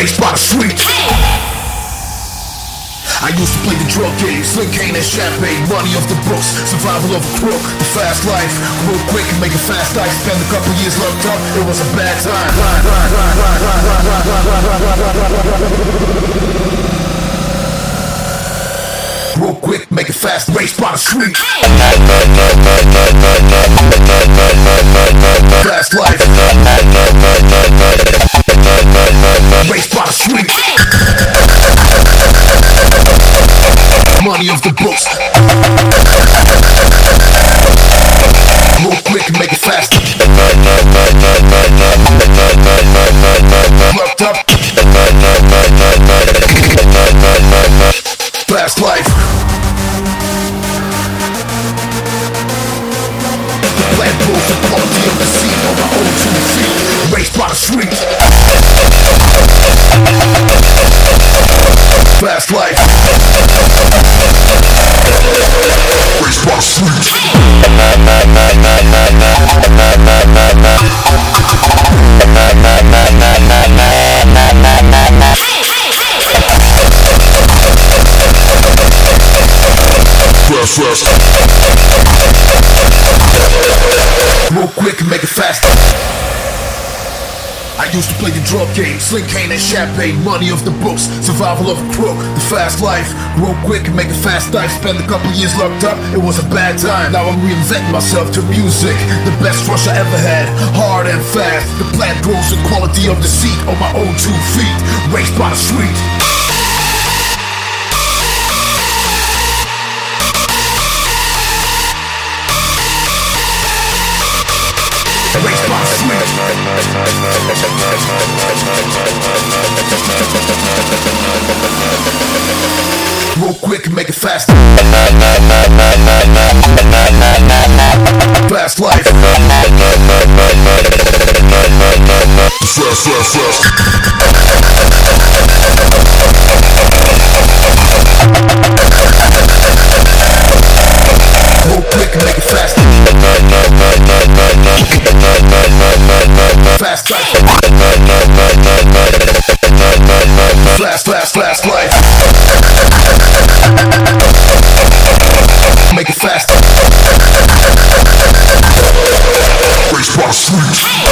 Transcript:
raised by the streets. I used to play the drug game, sling cane and champagne, money off the books, survival of a crook, the fast life, real quick and make a fast life. Spend a couple years locked up, it was a bad time. Real quick, make it fast, race by the street. Fast life. Money the books. Real quick and make it fast. Up. Fast life. The of the scene on two by the street. Real quick make it fast. I used to play the drug game, sling cane and champagne, money off the books, survival of a crook, the fast life. Real quick make it fast life. Spend a couple years locked up, it was a bad time. Now I'm reinventing myself to music, the best rush I ever had, hard and fast. The plant grows the quality of the on my own two feet, raced by the street. Real quick make it fast. Fast life. Fast, fast, fast. Fast, fast, life. Make it faster. Race by the street.